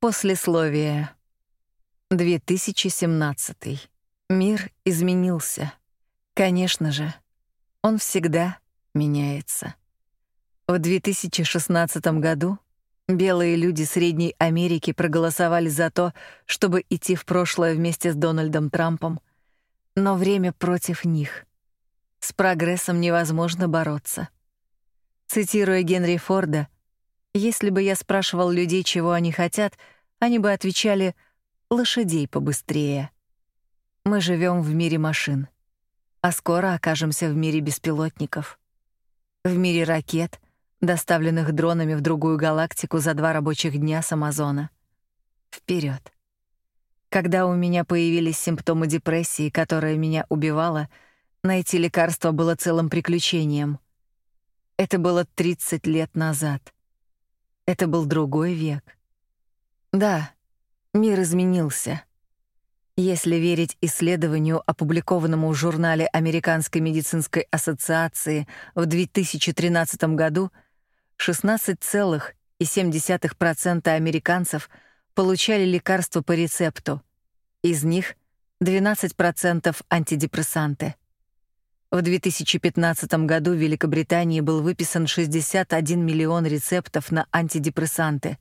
Послесловие. 2017. Мир изменился. Конечно же, он всегда меняется. В 2016 году белые люди Средней Америки проголосовали за то, чтобы идти в прошлое вместе с Дональдом Трампом, но время против них. С прогрессом невозможно бороться. Цитируя Генри Форда, если бы я спрашивал людей, чего они хотят, они бы отвечали лошадей побыстрее. Мы живем в мире машин, а скоро окажемся в мире беспилотников. В мире ракет, доставленных дронами в другую галактику за два рабочих дня с Амазона. Вперед. Когда у меня появились симптомы депрессии, которая меня убивала, найти лекарство было целым приключением. Это было 30 лет назад. Это был другой век. Да, мир изменился. Если верить исследованию, опубликованному в журнале Американской медицинской ассоциации в 2013 году, 16,7% американцев получали лекарства по рецепту. Из них 12% антидепрессанты. В 2015 году в Великобритании был выписан 61 миллион рецептов на антидепрессанты,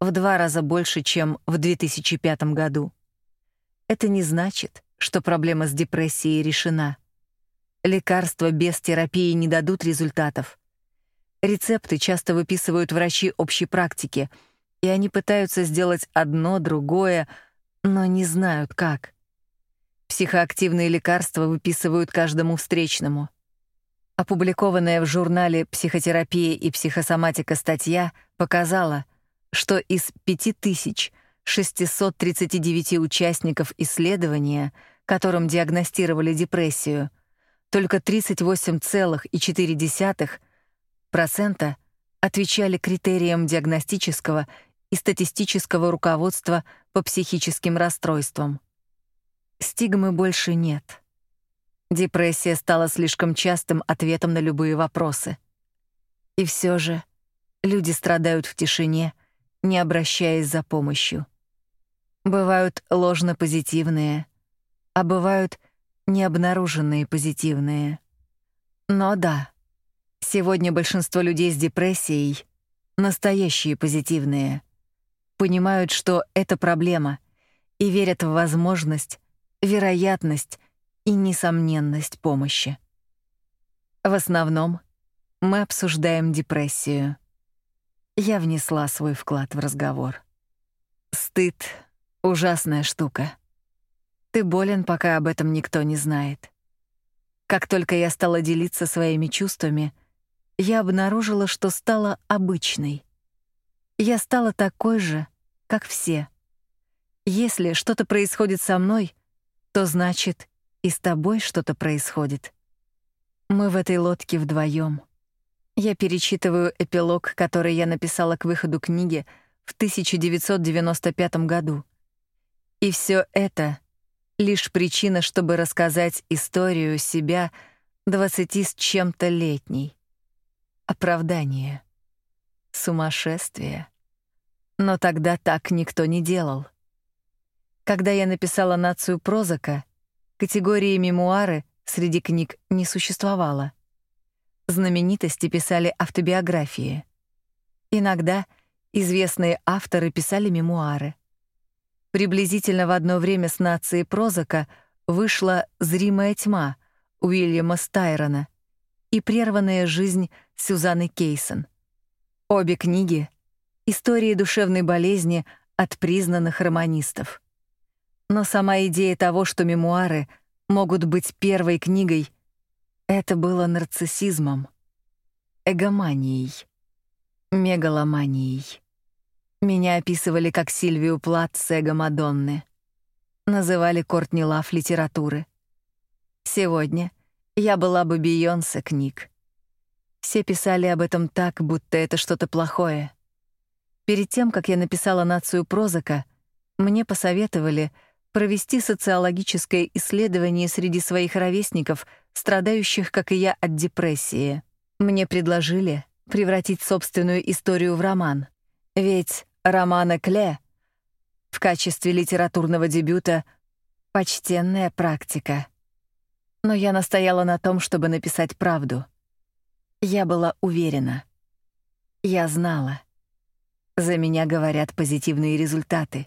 в два раза больше, чем в 2005 году. Это не значит, что проблема с депрессией решена. Лекарства без терапии не дадут результатов. Рецепты часто выписывают врачи общей практики, и они пытаются сделать одно, другое, но не знают как. Психоактивные лекарства выписывают каждому встречному. Опубликованная в журнале «Психотерапия и психосоматика» статья показала, что из 5639 участников исследования, которым диагностировали депрессию, только 38,4% отвечали критериям диагностического и статистического руководства по психическим расстройствам. Стигмы больше нет. Депрессия стала слишком частым ответом на любые вопросы. И все же люди страдают в тишине, не обращаясь за помощью. Бывают ложно-позитивные, а бывают необнаруженные позитивные. Но да, сегодня большинство людей с депрессией настоящие позитивные. Понимают, что это проблема и верят в возможность вероятность и несомненность помощи. В основном мы обсуждаем депрессию. Я внесла свой вклад в разговор. Стыд — ужасная штука. Ты болен, пока об этом никто не знает. Как только я стала делиться своими чувствами, я обнаружила, что стала обычной. Я стала такой же, как все. Если что-то происходит со мной — то значит, и с тобой что-то происходит. Мы в этой лодке вдвоем. Я перечитываю эпилог, который я написала к выходу книги в 1995 году. И все это лишь причина, чтобы рассказать историю себя двадцати с чем-то летней. Оправдание. Сумасшествие. Но тогда так никто не делал. Когда я написала «Нацию Прозака», категории мемуары среди книг не существовало. Знаменитости писали автобиографии. Иногда известные авторы писали мемуары. Приблизительно в одно время с «Нацией Прозака» вышла «Зримая тьма» Уильяма Стайрона и «Прерванная жизнь» Сюзанны Кейсон. Обе книги — истории душевной болезни от признанных романистов. Но сама идея того, что мемуары могут быть первой книгой, это было нарциссизмом, эгоманией, мегаломанией. Меня описывали как Сильвию Плат с эго Мадонны. Называли Кортни Лав литературы. Сегодня я была бы Бейонсе книг. Все писали об этом так, будто это что-то плохое. Перед тем, как я написала «Нацию Прозака», мне посоветовали — провести социологическое исследование среди своих ровесников, страдающих, как и я, от депрессии. Мне предложили превратить собственную историю в роман. Ведь романы Кле В качестве литературного дебюта почтенная практика. Но я настояла на том, чтобы написать правду. Я была уверена. Я знала. За меня говорят позитивные результаты.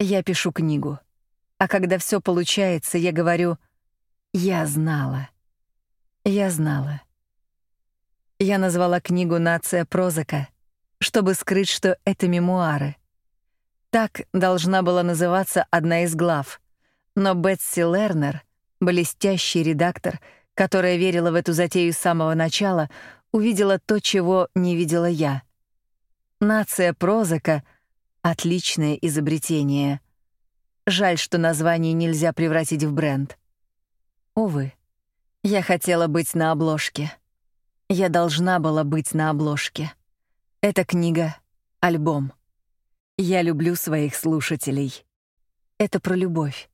Я пишу книгу. А когда все получается, я говорю: "Я знала". Я знала. Я назвала книгу Нация прозака, чтобы скрыть, что это мемуары. Так должна была называться одна из глав. Но Бетси Лернер, блестящий редактор, которая верила в эту затею с самого начала, увидела то, чего не видела я. Нация Прозака — отличное изобретение. Жаль, что название нельзя превратить в бренд. Увы, я хотела быть на обложке. Я должна была быть на обложке. Эта книга — альбом. Я люблю своих слушателей. Это про любовь.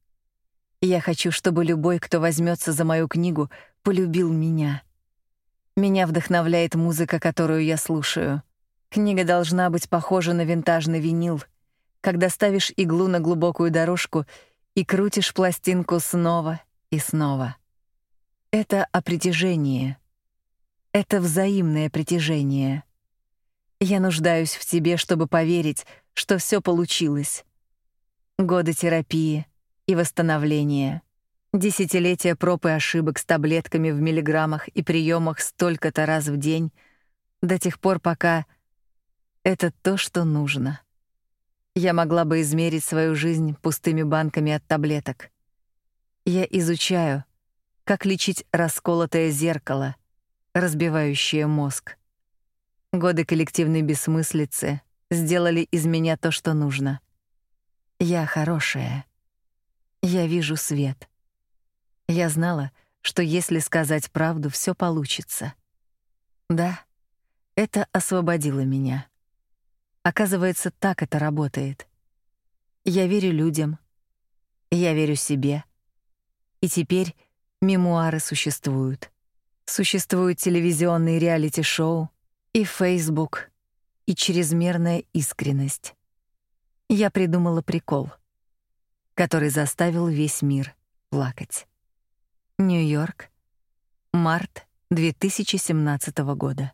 Я хочу, чтобы любой, кто возьмется за мою книгу, полюбил меня. Меня вдохновляет музыка, которую я слушаю. Книга должна быть похожа на винтажный винил, когда ставишь иглу на глубокую дорожку и крутишь пластинку снова и снова. Это о притяжении. Это взаимное притяжение. Я нуждаюсь в тебе, чтобы поверить, что все получилось. Годы терапии — и восстановления. Десятилетия проб и ошибок с таблетками в миллиграммах и приемах столько-то раз в день до тех пор, пока это то, что нужно. Я могла бы измерить свою жизнь пустыми банками от таблеток. Я изучаю, как лечить расколотое зеркало, разбивающее мозг. Годы коллективной бессмыслицы сделали из меня то, что нужно. Я хорошая. Я вижу свет. Я знала, что если сказать правду, все получится. Да, это освободило меня. Оказывается, так это работает. Я верю людям. Я верю себе. И теперь мемуары существуют. Существуют телевизионные реалити-шоу и Facebook, и чрезмерная искренность. Я придумала прикол — который заставил весь мир плакать. Нью-Йорк, март 2017 года.